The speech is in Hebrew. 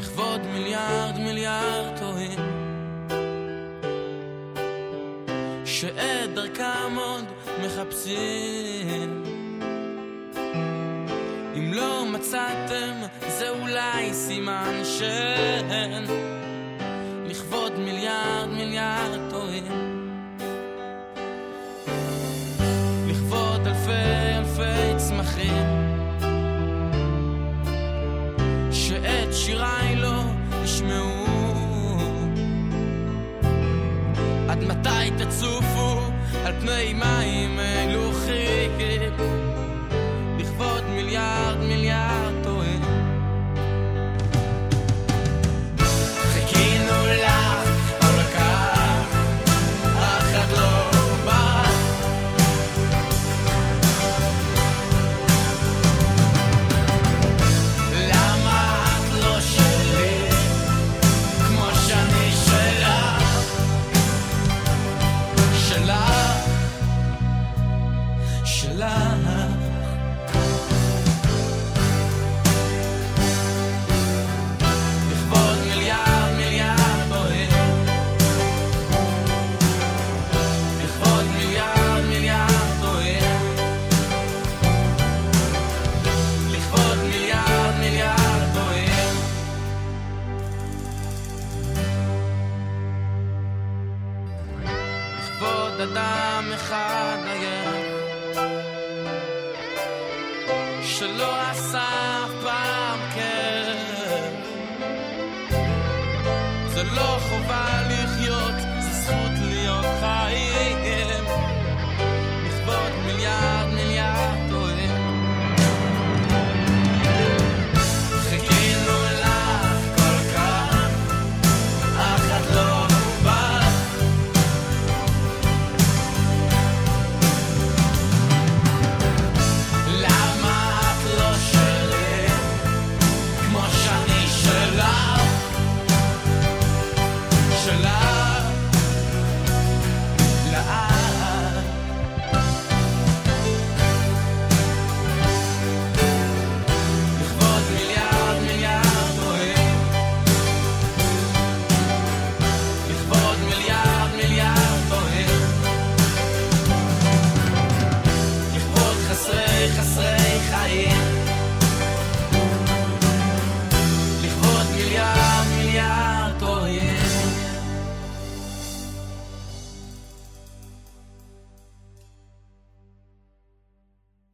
לכבוד מיליארד מיליארד טועים. שאת דרכם עוד מחפשים. אם לא מצאתם זה אולי סימן שאין. לכבוד מיליארד מיליארד טועים. לכבוד אלפי אלפי צמחים. שאת שיריי מתי תצופו על פני מים עוד אדם אחד עייף שלא עשה אף פעם כיף זה לא חובה